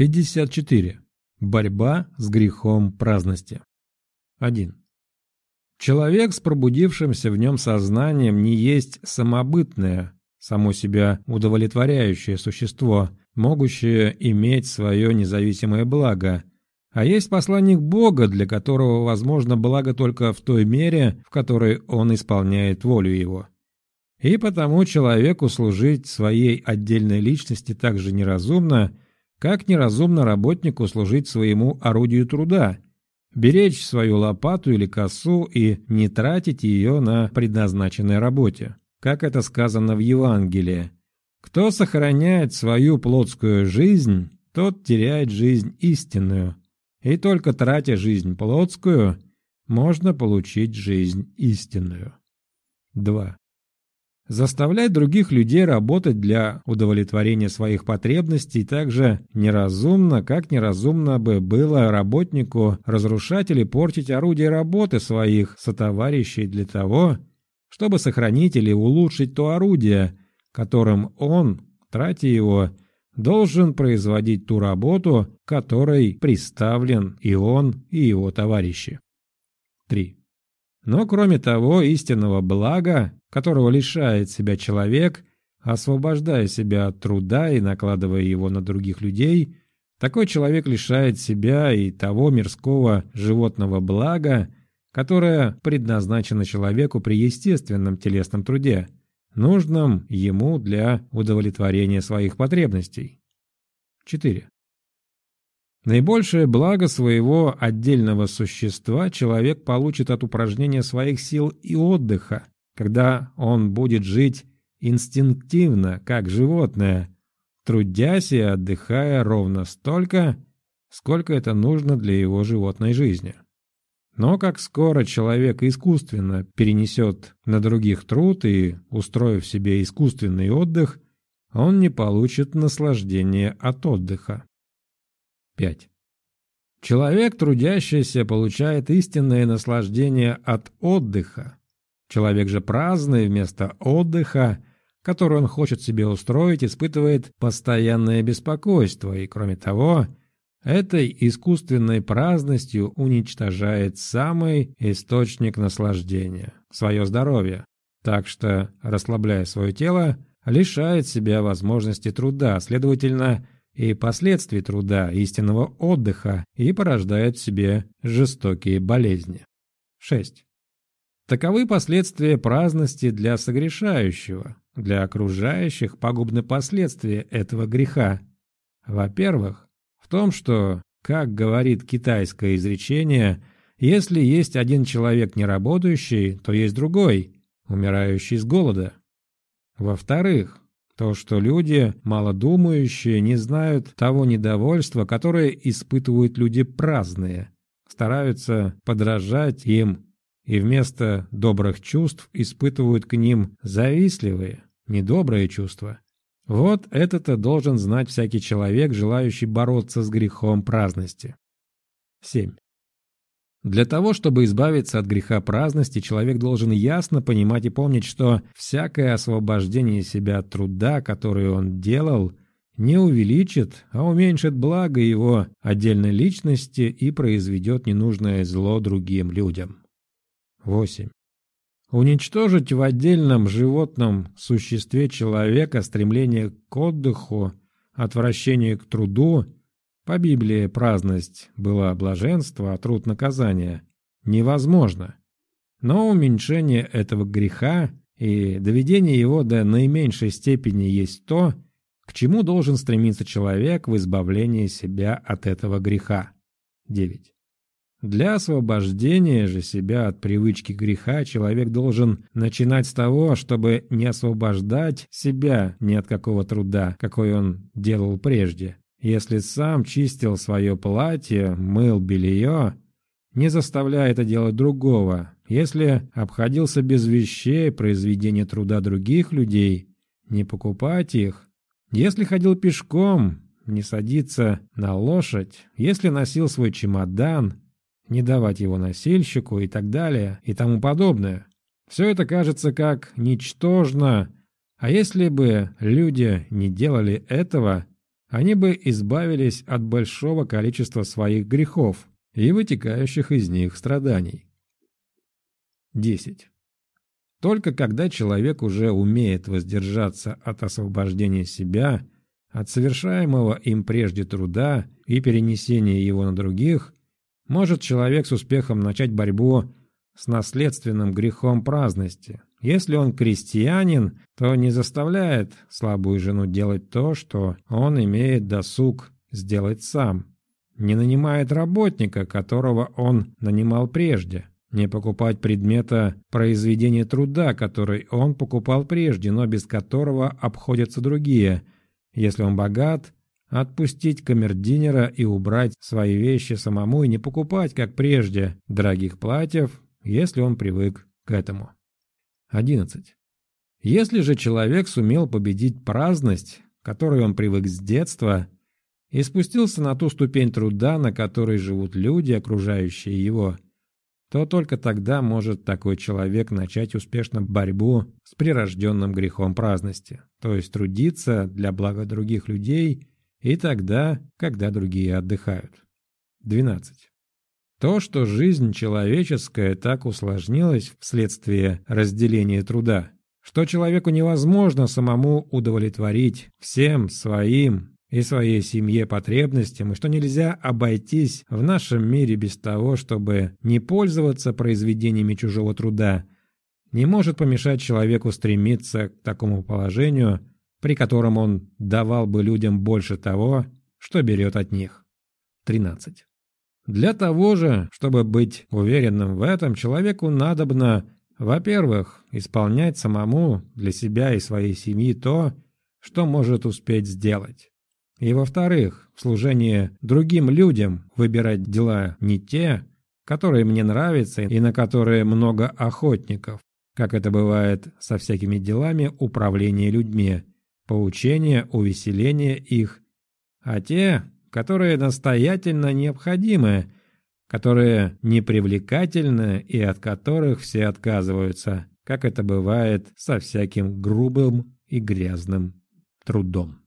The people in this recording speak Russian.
54. Борьба с грехом праздности. 1. Человек с пробудившимся в нем сознанием не есть самобытное, само себя удовлетворяющее существо, могущее иметь свое независимое благо, а есть посланник Бога, для которого возможно благо только в той мере, в которой он исполняет волю его. И потому человеку служить своей отдельной личности так же неразумно, как неразумно работнику служить своему орудию труда, беречь свою лопату или косу и не тратить ее на предназначенной работе, как это сказано в Евангелии. Кто сохраняет свою плотскую жизнь, тот теряет жизнь истинную, и только тратя жизнь плотскую, можно получить жизнь истинную. 2. Заставлять других людей работать для удовлетворения своих потребностей так же неразумно, как неразумно бы было работнику разрушать или портить орудие работы своих сотоварищей для того, чтобы сохранить или улучшить то орудие, которым он, тратя его, должен производить ту работу, которой приставлен и он, и его товарищи. 3. Но кроме того истинного блага, которого лишает себя человек, освобождая себя от труда и накладывая его на других людей, такой человек лишает себя и того мирского животного блага, которое предназначено человеку при естественном телесном труде, нужном ему для удовлетворения своих потребностей. 4. Наибольшее благо своего отдельного существа человек получит от упражнения своих сил и отдыха, когда он будет жить инстинктивно, как животное, трудясь и отдыхая ровно столько, сколько это нужно для его животной жизни. Но как скоро человек искусственно перенесет на других труд и, устроив себе искусственный отдых, он не получит наслаждения от отдыха. 5. Человек, трудящийся, получает истинное наслаждение от отдыха, Человек же праздный вместо отдыха, который он хочет себе устроить, испытывает постоянное беспокойство, и кроме того, этой искусственной праздностью уничтожает самый источник наслаждения – свое здоровье. Так что, расслабляя свое тело, лишает себя возможности труда, следовательно, и последствий труда, истинного отдыха, и порождает в себе жестокие болезни. 6. Таковы последствия праздности для согрешающего, для окружающих пагубны последствия этого греха. Во-первых, в том, что, как говорит китайское изречение, если есть один человек неработающий, то есть другой, умирающий с голода. Во-вторых, то, что люди, малодумающие, не знают того недовольства, которое испытывают люди праздные, стараются подражать им и вместо добрых чувств испытывают к ним завистливые, недобрые чувства. Вот это-то должен знать всякий человек, желающий бороться с грехом праздности. 7. Для того, чтобы избавиться от греха праздности, человек должен ясно понимать и помнить, что всякое освобождение себя от труда, который он делал, не увеличит, а уменьшит благо его отдельной личности и произведет ненужное зло другим людям. 8. Уничтожить в отдельном животном существе человека стремление к отдыху, отвращение к труду, по Библии праздность была блаженство, а труд наказание, невозможно. Но уменьшение этого греха и доведение его до наименьшей степени есть то, к чему должен стремиться человек в избавлении себя от этого греха. 9. Для освобождения же себя от привычки греха человек должен начинать с того, чтобы не освобождать себя ни от какого труда, какой он делал прежде. Если сам чистил свое платье, мыл белье, не заставляя это делать другого, если обходился без вещей, произведения труда других людей, не покупать их, если ходил пешком, не садиться на лошадь, если носил свой чемодан, не давать его носильщику и так далее и тому подобное. Все это кажется как ничтожно, а если бы люди не делали этого, они бы избавились от большого количества своих грехов и вытекающих из них страданий. 10. Только когда человек уже умеет воздержаться от освобождения себя, от совершаемого им прежде труда и перенесения его на других, может человек с успехом начать борьбу с наследственным грехом праздности. Если он крестьянин, то не заставляет слабую жену делать то, что он имеет досуг сделать сам. Не нанимает работника, которого он нанимал прежде. Не покупать предмета произведения труда, который он покупал прежде, но без которого обходятся другие. Если он богат, отпустить камердинера и убрать свои вещи самому и не покупать, как прежде, дорогих платьев, если он привык к этому. 11. Если же человек сумел победить праздность, которой он привык с детства, и спустился на ту ступень труда, на которой живут люди, окружающие его, то только тогда может такой человек начать успешно борьбу с прирожденным грехом праздности, то есть трудиться для блага других людей и тогда, когда другие отдыхают. 12. То, что жизнь человеческая так усложнилась вследствие разделения труда, что человеку невозможно самому удовлетворить всем своим и своей семье потребностям, и что нельзя обойтись в нашем мире без того, чтобы не пользоваться произведениями чужого труда, не может помешать человеку стремиться к такому положению, при котором он давал бы людям больше того, что берет от них. 13. Для того же, чтобы быть уверенным в этом, человеку надобно, во-первых, исполнять самому для себя и своей семьи то, что может успеть сделать. И во-вторых, в служении другим людям выбирать дела не те, которые мне нравятся и на которые много охотников, как это бывает со всякими делами управления людьми, поучения, увеселения их, а те, которые настоятельно необходимы, которые непривлекательны и от которых все отказываются, как это бывает со всяким грубым и грязным трудом.